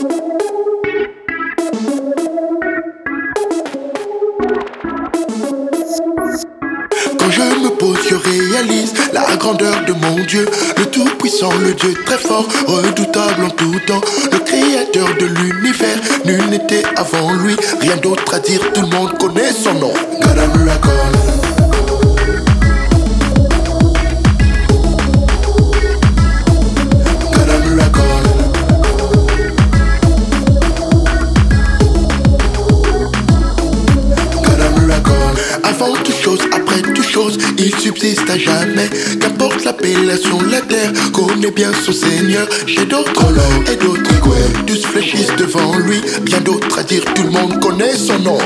Quand je me pose, je réalise la grandeur de mon Dieu, le Tout-Puissant, le Dieu très fort, redoutable en tout temps, le Créateur de l'univers. Nul n'était avant lui, rien d'autre à dire, tout le monde connaît son nom. God il subsiste à jamais. Qu'importe l'appellation, la terre connaît bien son Seigneur. J'ai d'autres lots et d'autres. Tous fléchissent devant lui. Bien d'autres à dire, tout le monde connaît son nom.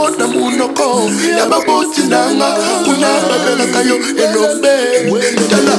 Yango na monoko ya baboti nanga kuna babelaka yo elombe tala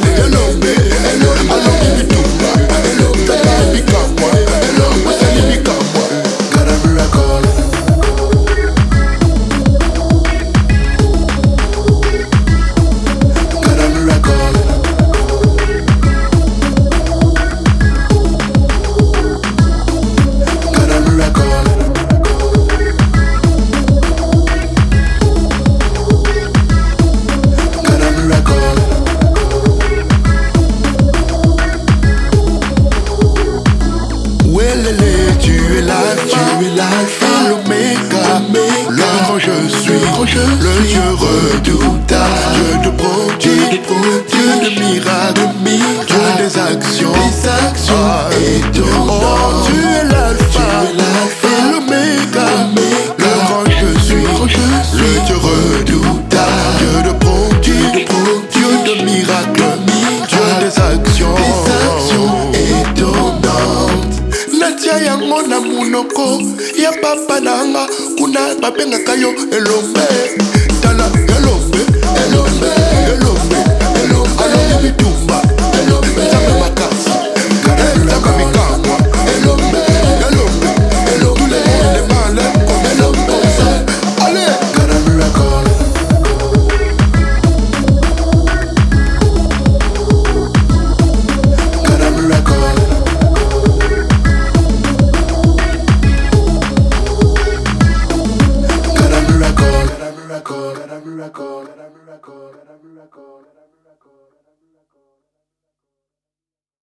tu es l'alpha, tu es l'alpha, l'oméga, le grand je suis, le Dieu redoutable, Dieu de prodige, Dieu de miracles, Dieu des actions, des actions. Étonnantes. Natia yango na monoko ya papa nanga kuna babengaka yo elombe. Tala elombe elombe miracle, miracle, miracle, miracle.